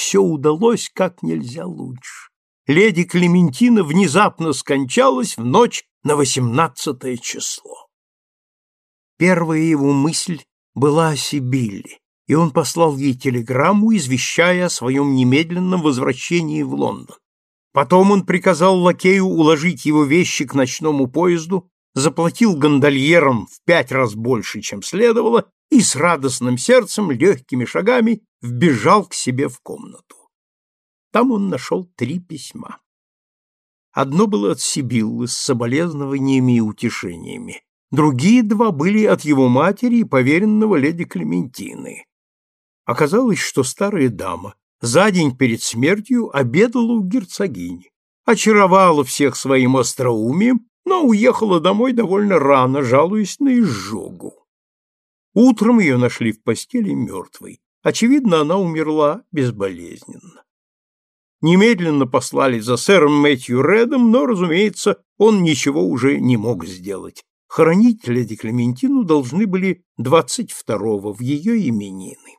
все удалось как нельзя лучше. Леди Клементина внезапно скончалась в ночь на восемнадцатое число. Первая его мысль была о Сибилле, и он послал ей телеграмму, извещая о своем немедленном возвращении в Лондон. Потом он приказал лакею уложить его вещи к ночному поезду, заплатил гондольерам в пять раз больше, чем следовало, и с радостным сердцем, легкими шагами вбежал к себе в комнату. Там он нашел три письма. Одно было от Сибиллы с соболезнованиями и утешениями. Другие два были от его матери и поверенного леди Клементины. Оказалось, что старая дама за день перед смертью обедала у герцогини, очаровала всех своим остроумием, но уехала домой довольно рано, жалуясь на изжогу. Утром ее нашли в постели мертвой. Очевидно, она умерла безболезненно. Немедленно послали за сэром Мэтью Редом, но, разумеется, он ничего уже не мог сделать. Хоронить леди Клементину должны были 22-го в ее именины.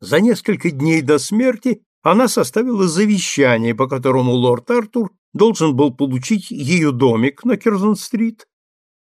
За несколько дней до смерти она составила завещание, по которому лорд Артур должен был получить ее домик на Керзон-стрит,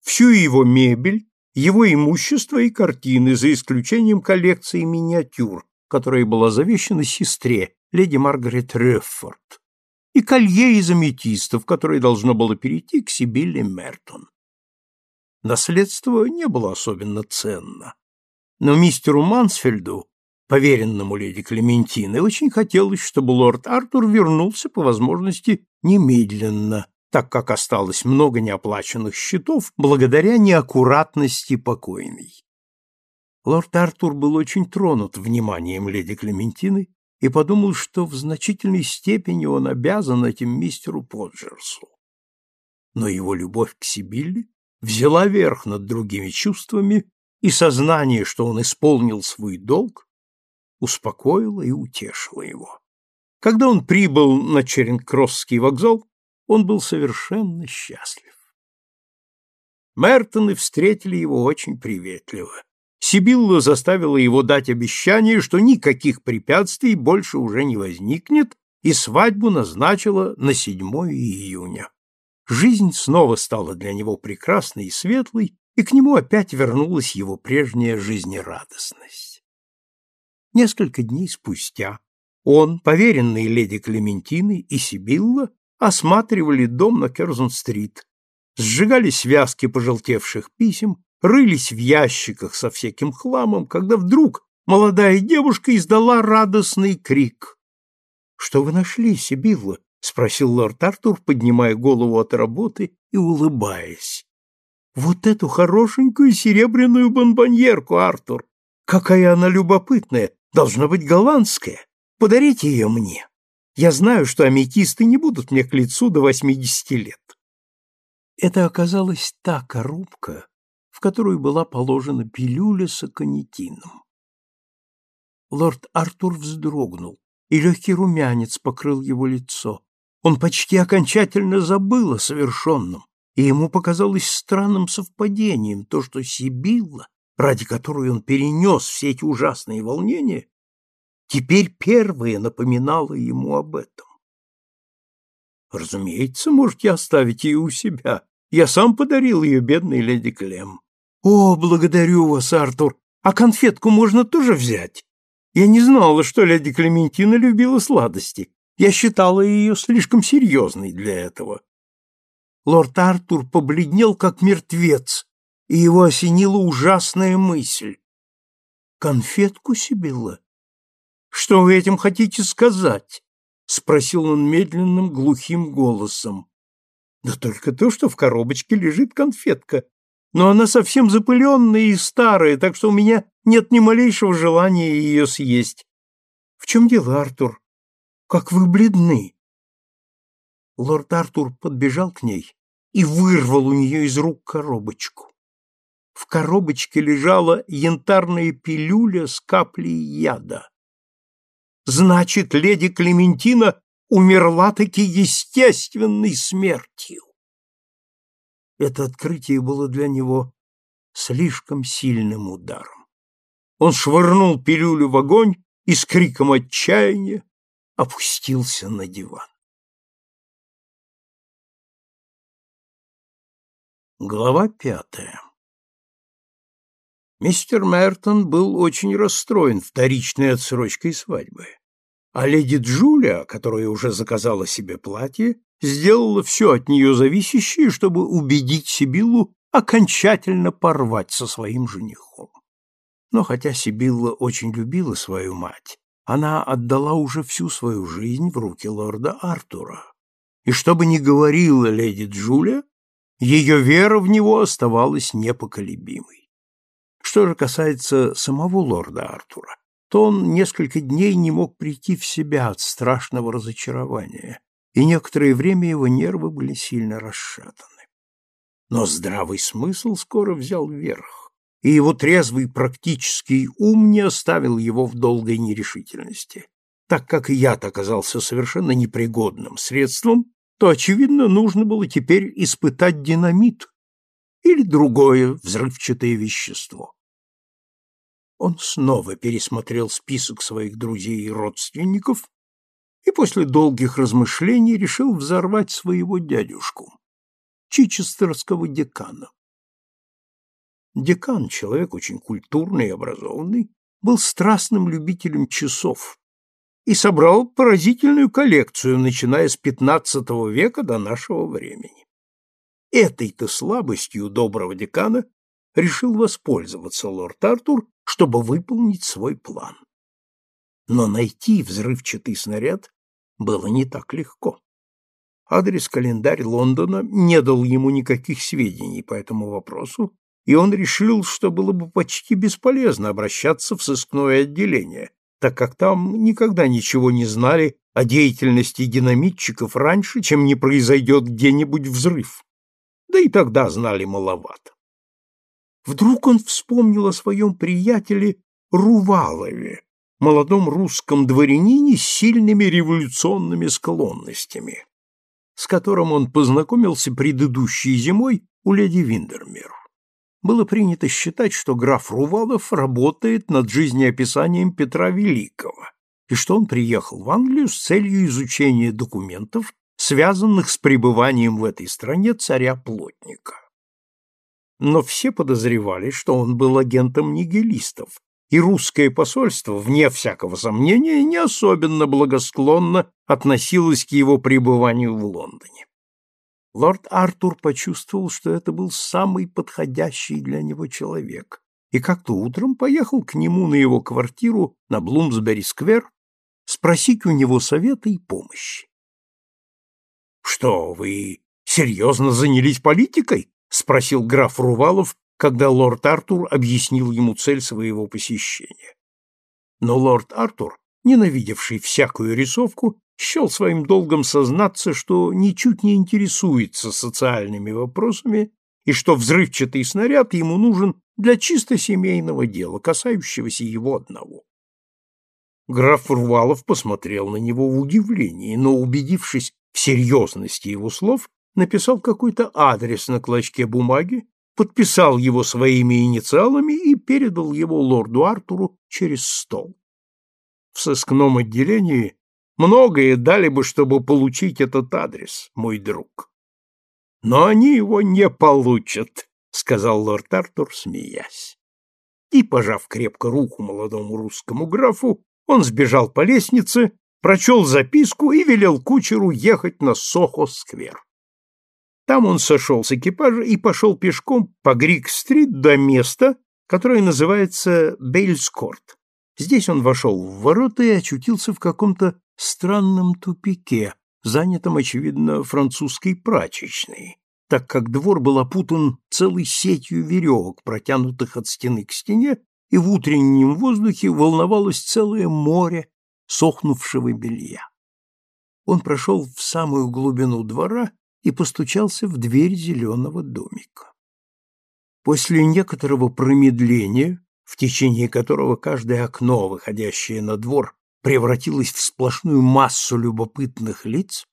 всю его мебель, его имущество и картины, за исключением коллекции миниатюр, которая была завещана сестре, леди Маргарет Реффорд, и колье из аметистов, которое должно было перейти к Сибилле Мертон. Наследство не было особенно ценно, но мистеру Мансфельду поверенному леди Клементины, очень хотелось, чтобы лорд Артур вернулся по возможности немедленно, так как осталось много неоплаченных счетов благодаря неаккуратности покойной. Лорд Артур был очень тронут вниманием леди Клементины и подумал, что в значительной степени он обязан этим мистеру Поджерсу. Но его любовь к Сибилле взяла верх над другими чувствами, и сознание, что он исполнил свой долг, успокоила и утешила его. Когда он прибыл на Черенкросский вокзал, он был совершенно счастлив. Мертоны встретили его очень приветливо. Сибилла заставила его дать обещание, что никаких препятствий больше уже не возникнет, и свадьбу назначила на 7 июня. Жизнь снова стала для него прекрасной и светлой, и к нему опять вернулась его прежняя жизнерадостность. Несколько дней спустя он, поверенный леди Клементины и Сибилла осматривали дом на Керзон-стрит, сжигали связки пожелтевших писем, рылись в ящиках со всяким хламом, когда вдруг молодая девушка издала радостный крик. — Что вы нашли, Сибилла? — спросил лорд Артур, поднимая голову от работы и улыбаясь. — Вот эту хорошенькую серебряную бомбоньерку, Артур! Какая она любопытная! Должна быть голландская. Подарите ее мне. Я знаю, что аметисты не будут мне к лицу до восьмидесяти лет. Это оказалась та коробка, в которую была положена пилюля с аконитином. Лорд Артур вздрогнул, и легкий румянец покрыл его лицо. Он почти окончательно забыл о совершенном, и ему показалось странным совпадением то, что Сибилла ради которой он перенес все эти ужасные волнения, теперь первая напоминала ему об этом. Разумеется, можете оставить ее у себя. Я сам подарил ее бедной леди Клем. О, благодарю вас, Артур. А конфетку можно тоже взять? Я не знала, что леди Клементина любила сладости. Я считала ее слишком серьезной для этого. Лорд Артур побледнел, как мертвец, и его осенила ужасная мысль. «Конфетку Сибилла? Что вы этим хотите сказать?» — спросил он медленным, глухим голосом. «Да только то, что в коробочке лежит конфетка, но она совсем запыленная и старая, так что у меня нет ни малейшего желания ее съесть. В чем дело, Артур? Как вы бледны!» Лорд Артур подбежал к ней и вырвал у нее из рук коробочку. В коробочке лежала янтарная пилюля с каплей яда. Значит, леди Клементина умерла таки естественной смертью. Это открытие было для него слишком сильным ударом. Он швырнул пилюлю в огонь и с криком отчаяния опустился на диван. Глава пятая Мистер Мертон был очень расстроен вторичной отсрочкой свадьбы. А леди Джулия, которая уже заказала себе платье, сделала все от нее зависящее, чтобы убедить Сибиллу окончательно порвать со своим женихом. Но хотя Сибилла очень любила свою мать, она отдала уже всю свою жизнь в руки лорда Артура. И что бы ни говорила леди Джулия, ее вера в него оставалась непоколебимой. Что же касается самого лорда Артура, то он несколько дней не мог прийти в себя от страшного разочарования, и некоторое время его нервы были сильно расшатаны. Но здравый смысл скоро взял верх, и его трезвый практический ум не оставил его в долгой нерешительности. Так как и яд оказался совершенно непригодным средством, то, очевидно, нужно было теперь испытать динамит, или другое взрывчатое вещество. Он снова пересмотрел список своих друзей и родственников и после долгих размышлений решил взорвать своего дядюшку, чичестерского декана. Декан, человек очень культурный и образованный, был страстным любителем часов и собрал поразительную коллекцию, начиная с XV века до нашего времени. Этой-то слабостью доброго декана решил воспользоваться лорд Артур, чтобы выполнить свой план. Но найти взрывчатый снаряд было не так легко. Адрес-календарь Лондона не дал ему никаких сведений по этому вопросу, и он решил, что было бы почти бесполезно обращаться в сыскное отделение, так как там никогда ничего не знали о деятельности динамитчиков раньше, чем не произойдет где-нибудь взрыв да и тогда знали маловато. Вдруг он вспомнил о своем приятеле Рувалове, молодом русском дворянине с сильными революционными склонностями, с которым он познакомился предыдущей зимой у леди Виндермир. Было принято считать, что граф Рувалов работает над жизнеописанием Петра Великого, и что он приехал в Англию с целью изучения документов, связанных с пребыванием в этой стране царя-плотника. Но все подозревали, что он был агентом нигилистов, и русское посольство, вне всякого сомнения, не особенно благосклонно относилось к его пребыванию в Лондоне. Лорд Артур почувствовал, что это был самый подходящий для него человек, и как-то утром поехал к нему на его квартиру на Блумсбери-сквер спросить у него совета и помощи. Что, вы серьезно занялись политикой? Спросил граф Рувалов, когда лорд Артур объяснил ему цель своего посещения. Но лорд Артур, ненавидевший всякую рисовку, счел своим долгом сознаться, что ничуть не интересуется социальными вопросами и что взрывчатый снаряд ему нужен для чисто семейного дела, касающегося его одного. Граф Рувалов посмотрел на него в удивлении, но, убедившись в серьезности его слов, написал какой-то адрес на клочке бумаги, подписал его своими инициалами и передал его лорду Артуру через стол. В сыскном отделении многое дали бы, чтобы получить этот адрес, мой друг. Но они его не получат, сказал лорд Артур, смеясь. И, пожав крепко руку молодому русскому графу, он сбежал по лестнице, прочел записку и велел кучеру ехать на Сохо-сквер. Там он сошел с экипажа и пошел пешком по Грик-стрит до места, которое называется Бейлскорт. Здесь он вошел в ворота и очутился в каком-то странном тупике, занятом, очевидно, французской прачечной, так как двор был опутан целой сетью веревок, протянутых от стены к стене, и в утреннем воздухе волновалось целое море сохнувшего белья. Он прошел в самую глубину двора и постучался в дверь зеленого домика. После некоторого промедления, в течение которого каждое окно, выходящее на двор, превратилось в сплошную массу любопытных лиц,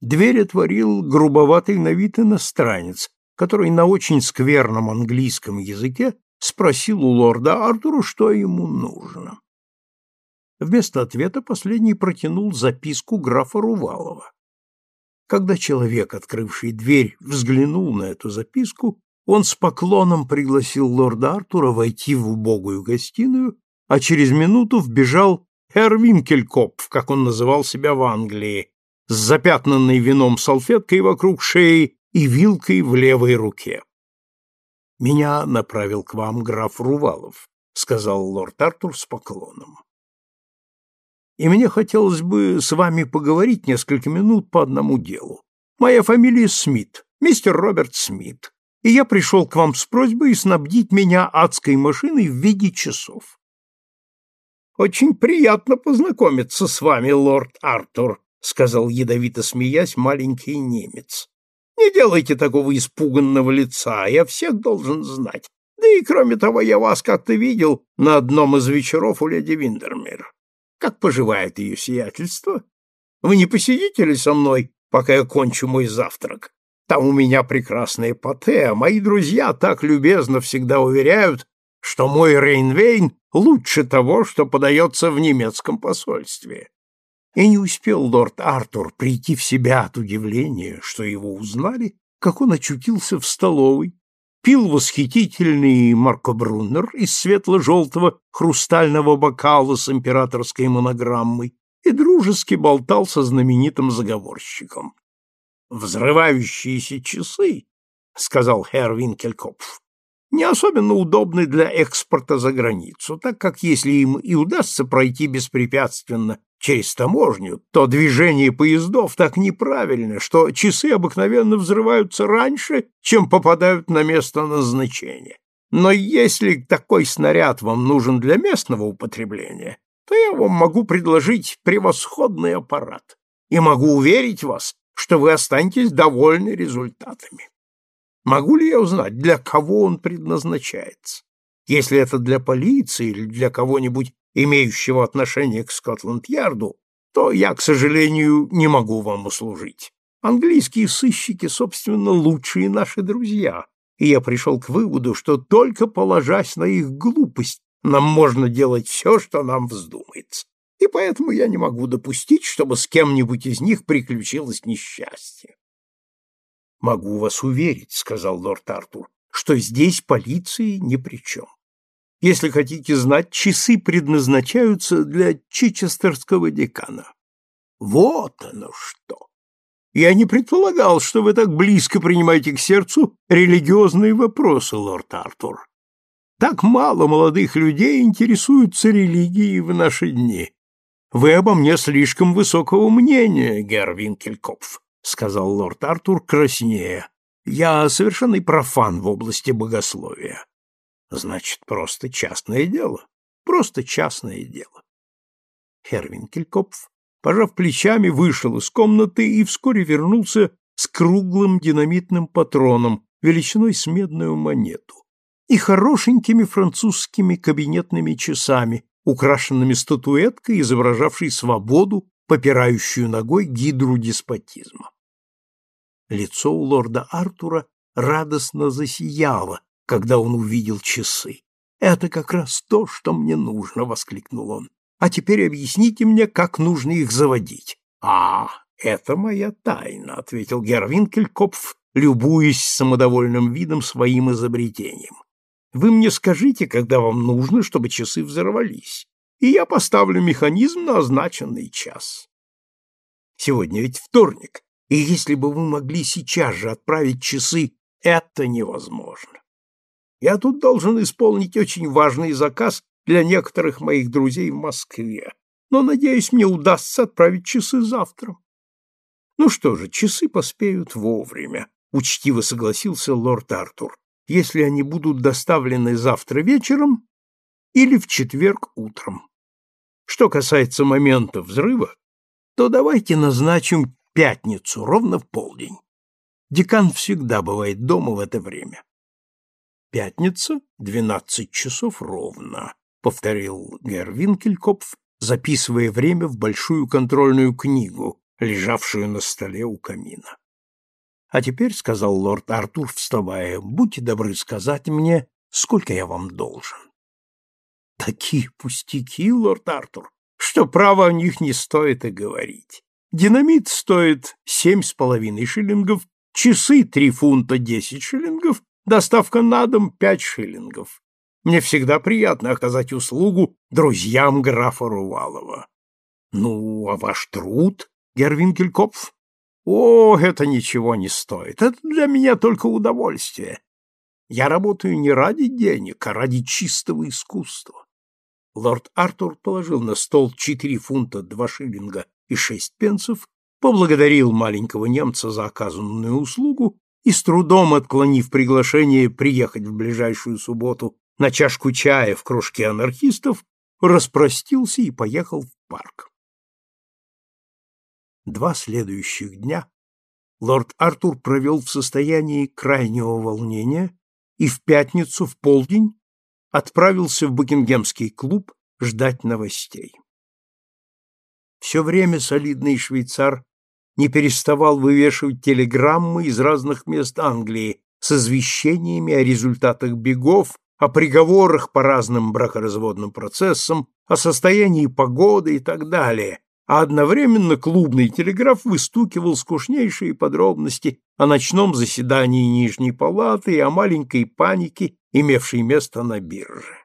дверь отворил грубоватый на вид иностранец, который на очень скверном английском языке спросил у лорда Артура, что ему нужно. Вместо ответа последний протянул записку графа Рувалова. Когда человек, открывший дверь, взглянул на эту записку, он с поклоном пригласил лорда Артура войти в убогую гостиную, а через минуту вбежал Herr Винкелькопф, как он называл себя в Англии, с запятнанной вином салфеткой вокруг шеи и вилкой в левой руке. «Меня направил к вам граф Рувалов», — сказал лорд Артур с поклоном. «И мне хотелось бы с вами поговорить несколько минут по одному делу. Моя фамилия Смит, мистер Роберт Смит, и я пришел к вам с просьбой снабдить меня адской машиной в виде часов. Очень приятно познакомиться с вами, лорд Артур, сказал ядовито смеясь маленький немец. Не делайте такого испуганного лица, я всех должен знать. Да и кроме того, я вас как-то видел на одном из вечеров у леди Виндермир. Как поживает ее сиятельство? Вы не посидите ли со мной, пока я кончу мой завтрак? Там у меня прекрасные пате, а мои друзья так любезно всегда уверяют, что мой Рейнвейн лучше того, что подается в немецком посольстве. И не успел лорд Артур прийти в себя от удивления, что его узнали, как он очутился в столовой, пил восхитительный Марко Бруннер из светло-желтого хрустального бокала с императорской монограммой и дружески болтал со знаменитым заговорщиком. «Взрывающиеся часы», — сказал Херр Винкелькопф, не особенно удобны для экспорта за границу, так как если им и удастся пройти беспрепятственно через таможню, то движение поездов так неправильно, что часы обыкновенно взрываются раньше, чем попадают на место назначения. Но если такой снаряд вам нужен для местного употребления, то я вам могу предложить превосходный аппарат и могу уверить вас, что вы останетесь довольны результатами. Могу ли я узнать, для кого он предназначается? Если это для полиции или для кого-нибудь, имеющего отношение к Скотланд-Ярду, то я, к сожалению, не могу вам услужить. Английские сыщики, собственно, лучшие наши друзья, и я пришел к выводу, что только положась на их глупость, нам можно делать все, что нам вздумается. И поэтому я не могу допустить, чтобы с кем-нибудь из них приключилось несчастье. Могу вас уверить, сказал лорд Артур, что здесь полиции ни при чем. Если хотите знать, часы предназначаются для чичестерского декана. Вот оно что! Я не предполагал, что вы так близко принимаете к сердцу религиозные вопросы, лорд Артур. Так мало молодых людей интересуются религией в наши дни. Вы обо мне слишком высокого мнения, Герр Винкелькопф. — сказал лорд Артур краснея. «Я совершенный профан в области богословия». «Значит, просто частное дело. Просто частное дело». Хервинкелькопф, пожав плечами, вышел из комнаты и вскоре вернулся с круглым динамитным патроном величиной с медную монету и хорошенькими французскими кабинетными часами, украшенными статуэткой, изображавшей свободу попирающую ногой гидру деспотизма. Лицо у лорда Артура радостно засияло, когда он увидел часы. «Это как раз то, что мне нужно!» — воскликнул он. «А теперь объясните мне, как нужно их заводить». «А, это моя тайна», — ответил Гервинкелькопф, любуясь самодовольным видом своим изобретением. «Вы мне скажите, когда вам нужно, чтобы часы взорвались, и я поставлю механизм на означенный час. Сегодня ведь вторник, и если бы вы могли сейчас же отправить часы, это невозможно. Я тут должен исполнить очень важный заказ для некоторых моих друзей в Москве, но, надеюсь, мне удастся отправить часы завтра. Ну что же, часы поспеют вовремя, учтиво согласился лорд Артур, если они будут доставлены завтра вечером или в четверг утром. Что касается момента взрыва, то давайте назначим пятницу ровно в полдень. Декан всегда бывает дома в это время. Пятница, двенадцать часов ровно, повторил Герр Винкелькопф, записывая время в большую контрольную книгу, лежавшую на столе у камина. А теперь, сказал лорд Артур, вставая, будьте добры сказать мне, сколько я вам должен. Такие пустяки, лорд Артур. что право о них не стоит и говорить. Динамит стоит семь с половиной шиллингов, часы три фунта десять шиллингов, доставка на дом пять шиллингов. Мне всегда приятно оказать услугу друзьям графа Рувалова. Ну, а ваш труд, Гервинкелькопф? О, это ничего не стоит. Это для меня только удовольствие. Я работаю не ради денег, а ради чистого искусства. Лорд Артур положил на стол четыре фунта два шиллинга и шесть пенсов, поблагодарил маленького немца за оказанную услугу и, с трудом отклонив приглашение приехать в ближайшую субботу на чашку чая в кружке анархистов, распростился и поехал в парк. Два следующих дня лорд Артур провел в состоянии крайнего волнения и в пятницу в полдень отправился в Букингемский клуб ждать новостей. Все время солидный швейцар не переставал вывешивать телеграммы из разных мест Англии с извещениями о результатах бегов о приговорах по разным бракоразводным процессам, о состоянии погоды и так далее, а одновременно клубный телеграф выстукивал скучнейшие подробности о ночном заседании Нижней палаты и о маленькой панике, имевшей место на бирже.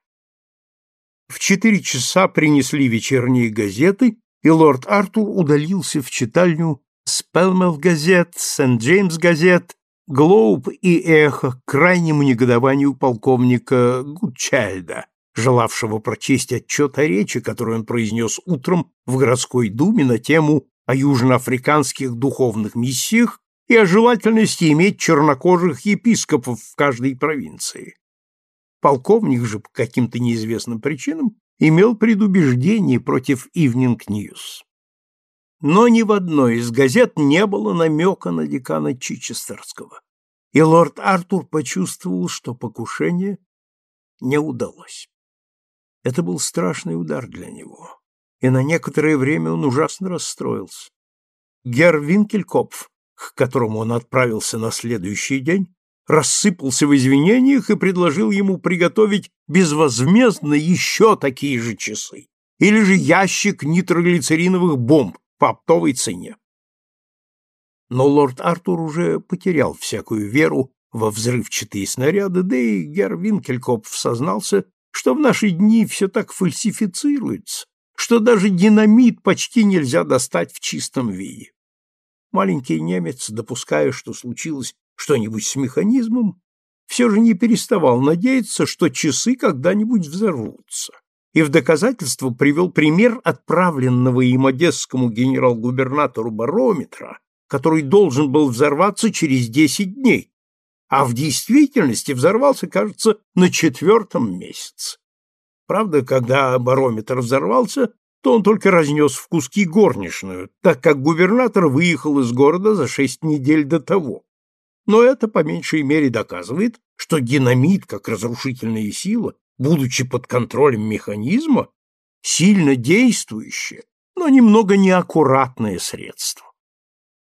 В четыре часа принесли вечерние газеты, и лорд Артур удалился в читальню Спелмел газет, Сент-Джеймс газет Глоуб и Эхо к крайнему негодованию полковника Гудчайльда, желавшего прочесть отчет о речи, которую он произнес утром в городской думе на тему о южноафриканских духовных миссиях и о желательности иметь чернокожих епископов в каждой провинции. Полковник же по каким-то неизвестным причинам имел предубеждение против Evening News но ни в одной из газет не было намека на декана Чичестерского, и лорд Артур почувствовал, что покушение не удалось. Это был страшный удар для него, и на некоторое время он ужасно расстроился. Герр Винкелькопф, к которому он отправился на следующий день, рассыпался в извинениях и предложил ему приготовить безвозмездно еще такие же часы или же ящик нитроглицериновых бомб, по оптовой цене. Но лорд Артур уже потерял всякую веру во взрывчатые снаряды, да и Герр Винкелькопф сознался, что в наши дни все так фальсифицируется, что даже динамит почти нельзя достать в чистом виде. Маленький немец, допуская, что случилось что-нибудь с механизмом, все же не переставал надеяться, что часы когда-нибудь взорвутся и в доказательство привел пример отправленного им одесскому генерал-губернатору барометра, который должен был взорваться через десять дней, а в действительности взорвался, кажется, на четвертом месяце. Правда, когда барометр взорвался, то он только разнес в куски горничную, так как губернатор выехал из города за шесть недель до того. Но это по меньшей мере доказывает, что динамит, как разрушительная сила, будучи под контролем механизма, сильно действующее, но немного неаккуратное средство.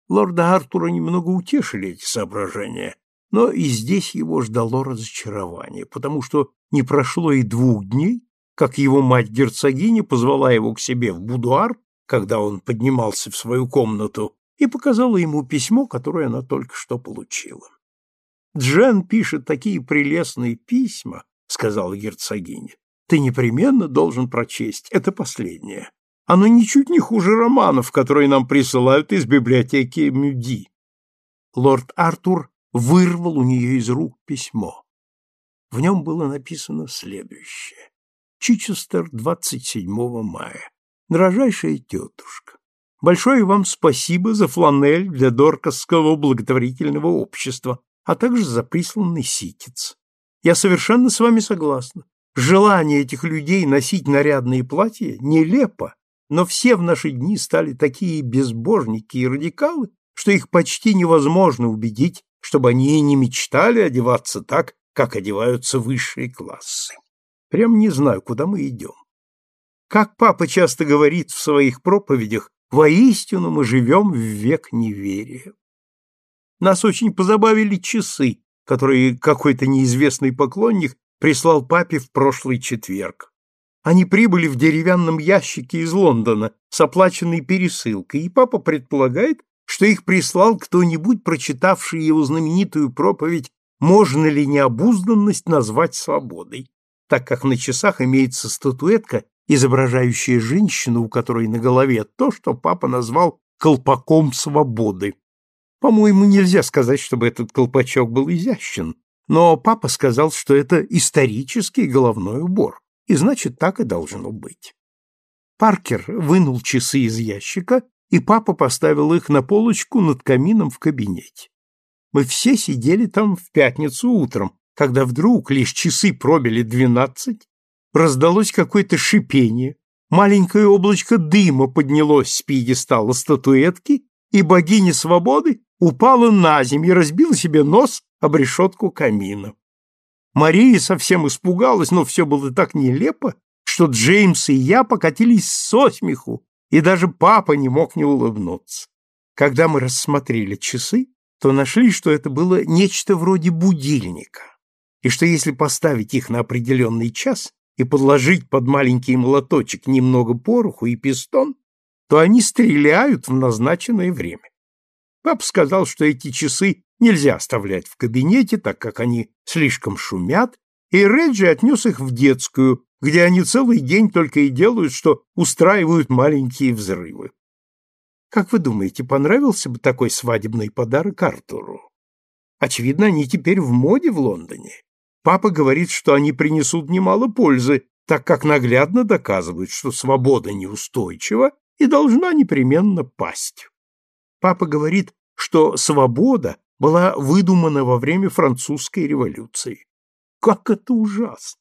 Лорда Артура немного утешили эти соображения, но и здесь его ждало разочарование, потому что не прошло и двух дней, как его мать-герцогиня позвала его к себе в будуар, когда он поднимался в свою комнату, и показала ему письмо, которое она только что получила. Джен пишет такие прелестные письма, — сказала герцогиня. — Ты непременно должен прочесть. Это последнее. Оно ничуть не хуже романов, которые нам присылают из библиотеки Мюди. Лорд Артур вырвал у нее из рук письмо. В нем было написано следующее. Чичестер, 27 мая. Дорожайшая тетушка, большое вам спасибо за фланель для Доркасского благотворительного общества, а также за присланный ситец. Я совершенно с вами согласна. Желание этих людей носить нарядные платья нелепо, но все в наши дни стали такие безбожники и радикалы, что их почти невозможно убедить, чтобы они и не мечтали одеваться так, как одеваются высшие классы. Прям не знаю, куда мы идем. Как папа часто говорит в своих проповедях, воистину мы живем в век неверия. Нас очень позабавили часы, которые какой-то неизвестный поклонник прислал папе в прошлый четверг. Они прибыли в деревянном ящике из Лондона с оплаченной пересылкой, и папа предполагает, что их прислал кто-нибудь, прочитавший его знаменитую проповедь «Можно ли необузданность назвать свободой?», так как на часах имеется статуэтка, изображающая женщину, у которой на голове то, что папа назвал «колпаком свободы». По-моему, нельзя сказать, чтобы этот колпачок был изящен, но папа сказал, что это исторический головной убор, и значит, так и должно быть. Паркер вынул часы из ящика, и папа поставил их на полочку над камином в кабинете. Мы все сидели там в пятницу утром, когда вдруг лишь часы пробили двенадцать, раздалось какое-то шипение, маленькое облачко дыма поднялось с пьедестала статуэтки, и богиня свободы упала на землю и разбила себе нос об решетку камина. Мария совсем испугалась, но все было так нелепо, что Джеймс и я покатились со смеху, и даже папа не мог не улыбнуться. Когда мы рассмотрели часы, то нашли, что это было нечто вроде будильника, и что если поставить их на определенный час и подложить под маленький молоточек немного пороху и пистон, то они стреляют в назначенное время. Пап сказал, что эти часы нельзя оставлять в кабинете, так как они слишком шумят, и Реджи отнес их в детскую, где они целый день только и делают, что устраивают маленькие взрывы. Как вы думаете, понравился бы такой свадебный подарок Артуру? Очевидно, они теперь в моде в Лондоне. Папа говорит, что они принесут немало пользы, так как наглядно доказывают, что свобода неустойчива и должна непременно пасть. Папа говорит, что свобода была выдумана во время французской революции. Как это ужасно!